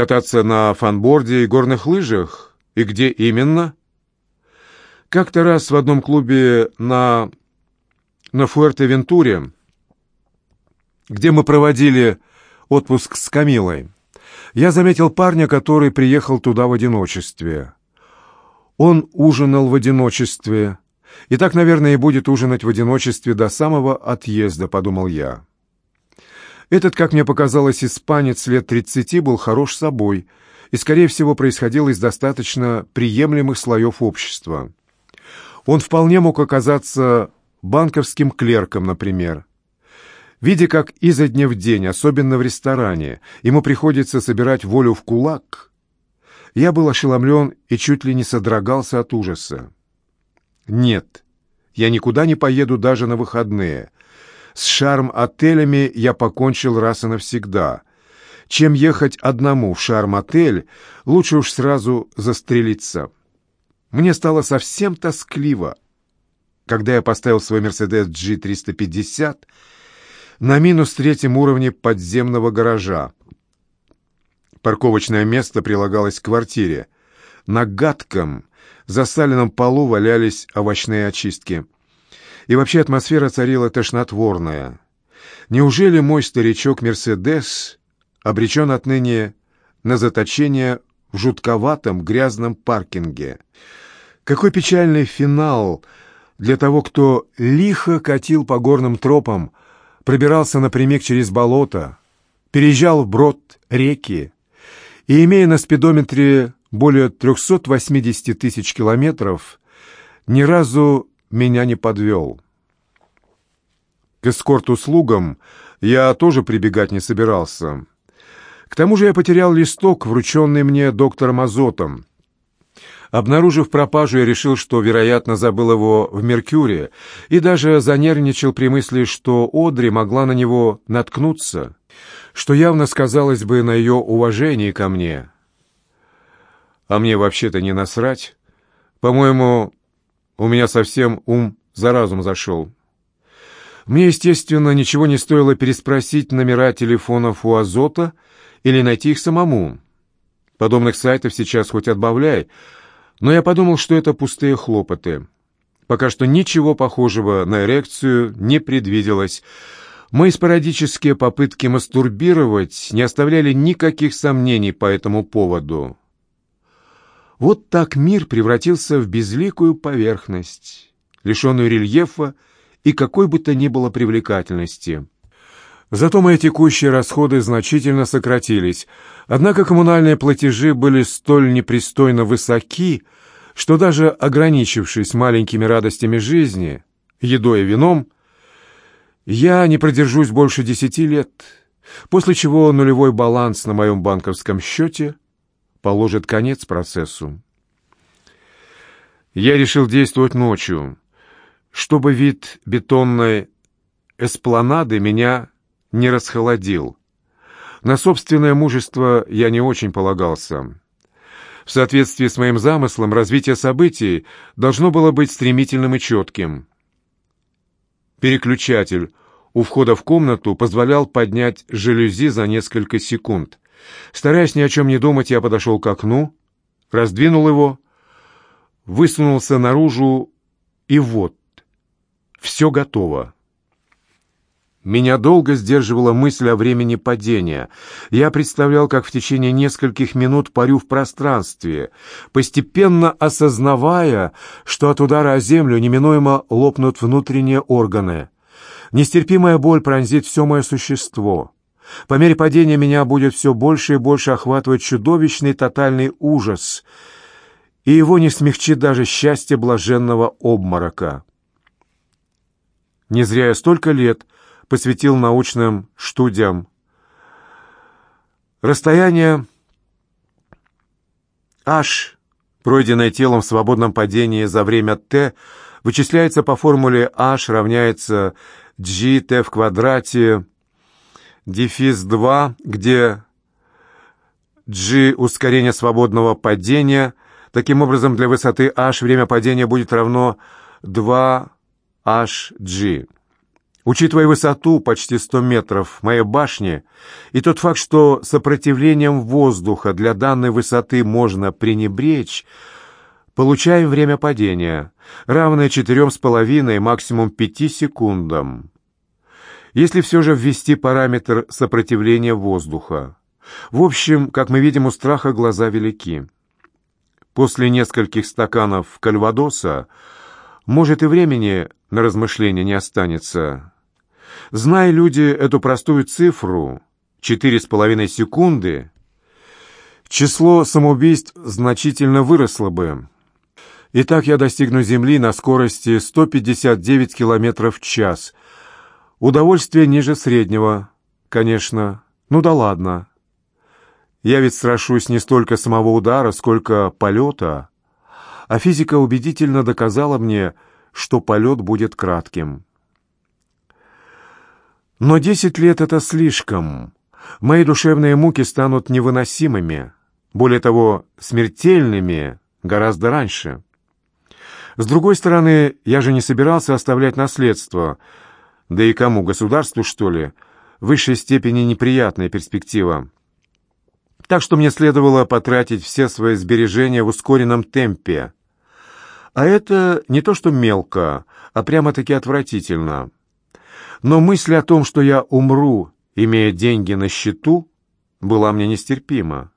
Кататься на фанборде и горных лыжах? И где именно? Как-то раз в одном клубе на, на Фуэрте-Вентуре, где мы проводили отпуск с Камилой, я заметил парня, который приехал туда в одиночестве. Он ужинал в одиночестве, и так, наверное, и будет ужинать в одиночестве до самого отъезда, подумал я. Этот, как мне показалось, испанец лет тридцати был хорош собой и, скорее всего, происходил из достаточно приемлемых слоев общества. Он вполне мог оказаться банковским клерком, например. Видя, как изо дня в день, особенно в ресторане, ему приходится собирать волю в кулак, я был ошеломлен и чуть ли не содрогался от ужаса. Нет, я никуда не поеду даже на выходные. С шарм-отелями я покончил раз и навсегда. Чем ехать одному в шарм-отель, лучше уж сразу застрелиться. Мне стало совсем тоскливо, когда я поставил свой «Мерседес G350» на минус третьем уровне подземного гаража. Парковочное место прилагалось к квартире. На гадком, засаленном полу валялись овощные очистки. И вообще атмосфера царила тошнотворная. Неужели мой старичок Мерседес обречен отныне на заточение в жутковатом грязном паркинге? Какой печальный финал для того, кто лихо катил по горным тропам, пробирался напрямик через болото, переезжал вброд реки и, имея на спидометре более 380 тысяч километров, ни разу меня не подвел. К эскорт-услугам я тоже прибегать не собирался. К тому же я потерял листок, врученный мне доктором Азотом. Обнаружив пропажу, я решил, что, вероятно, забыл его в «Меркюре», и даже занервничал при мысли, что Одри могла на него наткнуться, что явно сказалось бы на ее уважении ко мне. А мне вообще-то не насрать. По-моему, у меня совсем ум за разум зашел. Мне, естественно, ничего не стоило переспросить номера телефонов у Азота или найти их самому. Подобных сайтов сейчас хоть отбавляй, но я подумал, что это пустые хлопоты. Пока что ничего похожего на эрекцию не предвиделось. Мои спорадические попытки мастурбировать не оставляли никаких сомнений по этому поводу. Вот так мир превратился в безликую поверхность, лишенную рельефа и какой бы то ни было привлекательности. Зато мои текущие расходы значительно сократились, однако коммунальные платежи были столь непристойно высоки, что даже ограничившись маленькими радостями жизни, едой и вином, я не продержусь больше десяти лет, после чего нулевой баланс на моем банковском счете положит конец процессу. Я решил действовать ночью, чтобы вид бетонной эспланады меня не расхолодил. На собственное мужество я не очень полагался. В соответствии с моим замыслом, развитие событий должно было быть стремительным и четким. Переключатель у входа в комнату позволял поднять жалюзи за несколько секунд. Стараясь ни о чем не думать, я подошел к окну, раздвинул его, высунулся наружу, и вот, все готово. Меня долго сдерживала мысль о времени падения. Я представлял, как в течение нескольких минут парю в пространстве, постепенно осознавая, что от удара о землю неминуемо лопнут внутренние органы. Нестерпимая боль пронзит все мое существо. По мере падения меня будет все больше и больше охватывать чудовищный тотальный ужас, и его не смягчит даже счастье блаженного обморока. Не зря я столько лет посвятил научным студиям. Расстояние h, пройденное телом в свободном падении за время t, вычисляется по формуле h равняется gt в квадрате дефис 2, где g – ускорение свободного падения. Таким образом, для высоты h время падения будет равно 2hg. Учитывая высоту, почти 100 метров, моей башни, и тот факт, что сопротивлением воздуха для данной высоты можно пренебречь, получаем время падения, равное 4,5, максимум 5 секундам. Если все же ввести параметр сопротивления воздуха. В общем, как мы видим, у страха глаза велики. После нескольких стаканов кальвадоса может и времени на размышления не останется. Зная люди эту простую цифру, четыре с половиной секунды, число самоубийств значительно выросло бы. Итак, я достигну Земли на скорости 159 км в час. Удовольствие ниже среднего, конечно. Ну да ладно. Я ведь страшусь не столько самого удара, сколько полета. А физика убедительно доказала мне, что полет будет кратким. Но десять лет — это слишком. Мои душевные муки станут невыносимыми, более того, смертельными гораздо раньше. С другой стороны, я же не собирался оставлять наследство. Да и кому, государству, что ли? В высшей степени неприятная перспектива. Так что мне следовало потратить все свои сбережения в ускоренном темпе. А это не то что мелко, а прямо-таки отвратительно. Но мысль о том, что я умру, имея деньги на счету, была мне нестерпима.